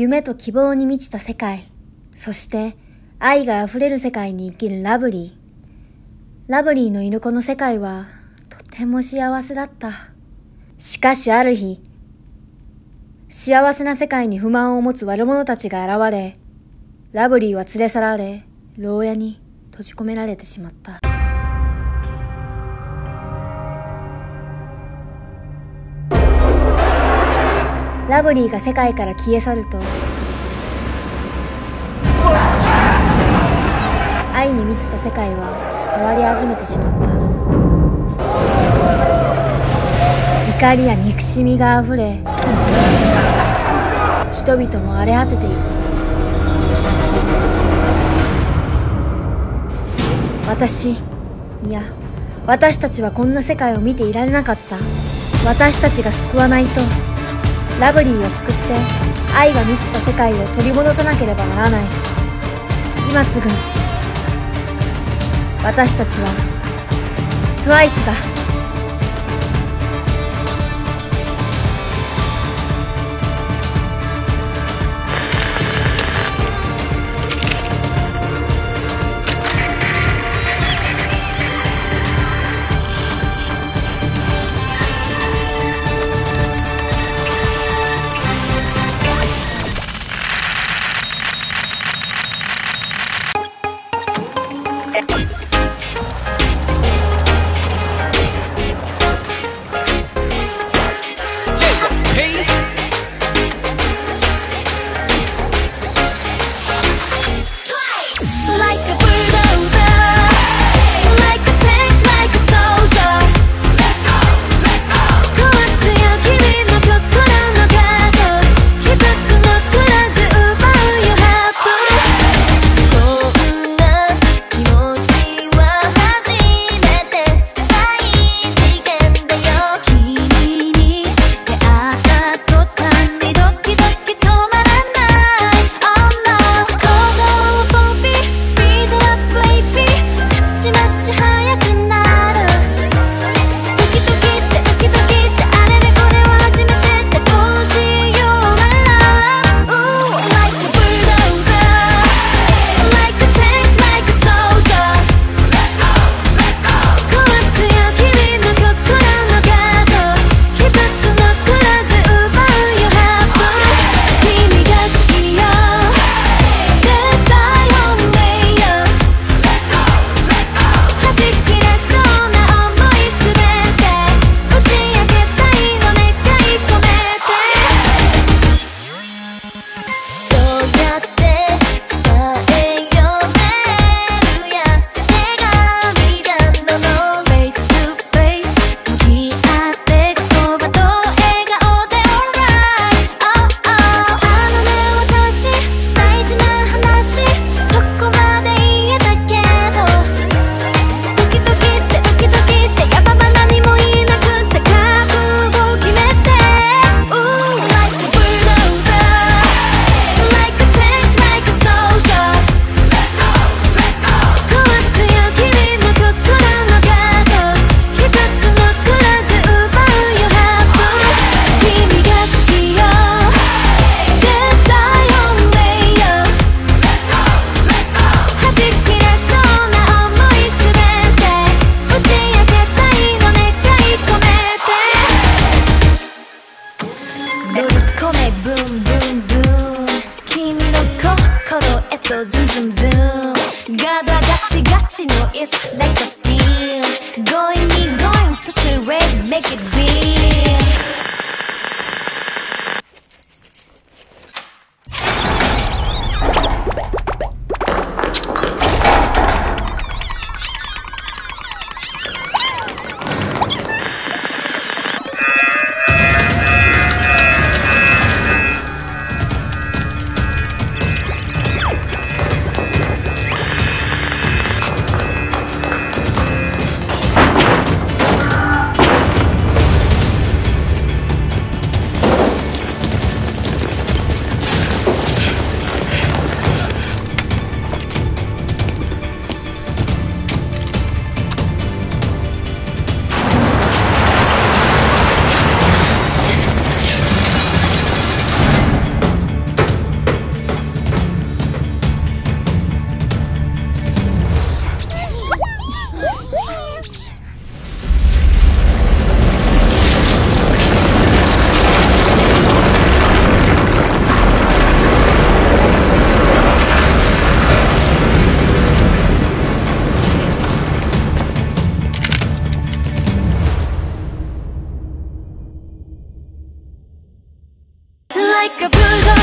夢と希望に満ちた世界、そして愛が溢れる世界に生きるラブリー。ラブリーのいるこの世界はとても幸せだった。しかしある日、幸せな世界に不満を持つ悪者たちが現れ、ラブリーは連れ去られ、牢屋に閉じ込められてしまった。ラブリーが世界から消え去ると、愛に満ちた世界は変わり始めてしまった。怒りや憎しみがあふれ人々も荒れ果てていく。私いや私たちはこんな世界を見ていられなかった。私たちが救わないと。ラブリーを救って愛が満ちた世界を取り戻さなければならない。今すぐ私たちは TWICE だ。とズ 또 줌줌줌. 가다 같이 같이 like a bulldog.